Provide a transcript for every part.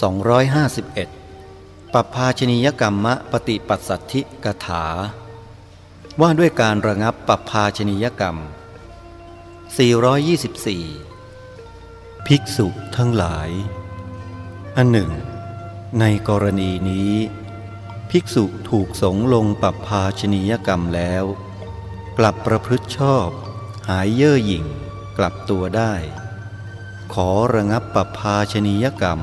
251ปภาชนียกรรมะปฏิปัสสัทธิกถา ว่าด้วยการระงับปภาชนียกรรม 424 ภิกษุทั้งหลาย อันหนึ่ง ในกรณีนี้ ภิกษุถูกสงลงปภาชนียกรรมแล้ว กลับประพฤติชอบ หายเย่อหยิ่งกลับตัวได้ ขอระงับปภาชนียกรรม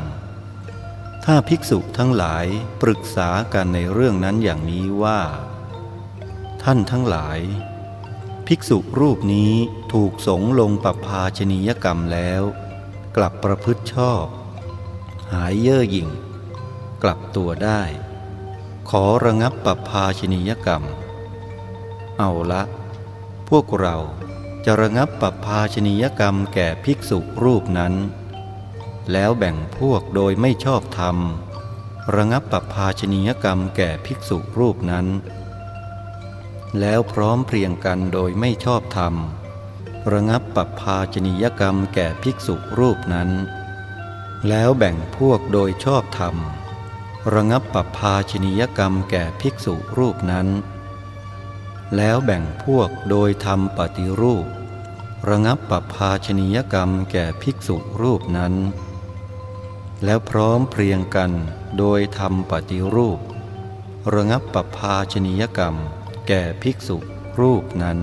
ถ้าภิกษุทั้งหลายปรึกษากันในเรื่องนั้นอย่างนี้ว่า ท่านทั้งหลาย ภิกษุรูปนี้ถูกสงลงปภาชนียกรรมแล้ว กลับประพฤติชอบ หายเย่อหยิ่ง กลับตัวได้ ขอระงับปภาชนียกรรม เอาละ พวกเราจะระงับปภาชนียกรรมแก่ภิกษุรูปนั้น แล้วแบ่งพวกโดยไม่ชอบธรรม ระงับปภาชนียกรรมแก่ภิกษุรูปนั้น แล้วพร้อมเพรียงกันโดยไม่ชอบธรรม ระงับปภาชนียกรรมแก่ภิกษุรูปนั้น แล้วแบ่งพวกโดยชอบธรรม ระงับปภาชนียกรรมแก่ภิกษุรูปนั้น แล้วแบ่งพวกโดยทำปฏิรูประงับปภาชนียกรรมแก่ภิกษุรูปนั้น แล้วพร้อมเพรียงกันโดยทำปฏิรูป ระงับปภาชนียกรรม แก่ภิกษุรูปนั้น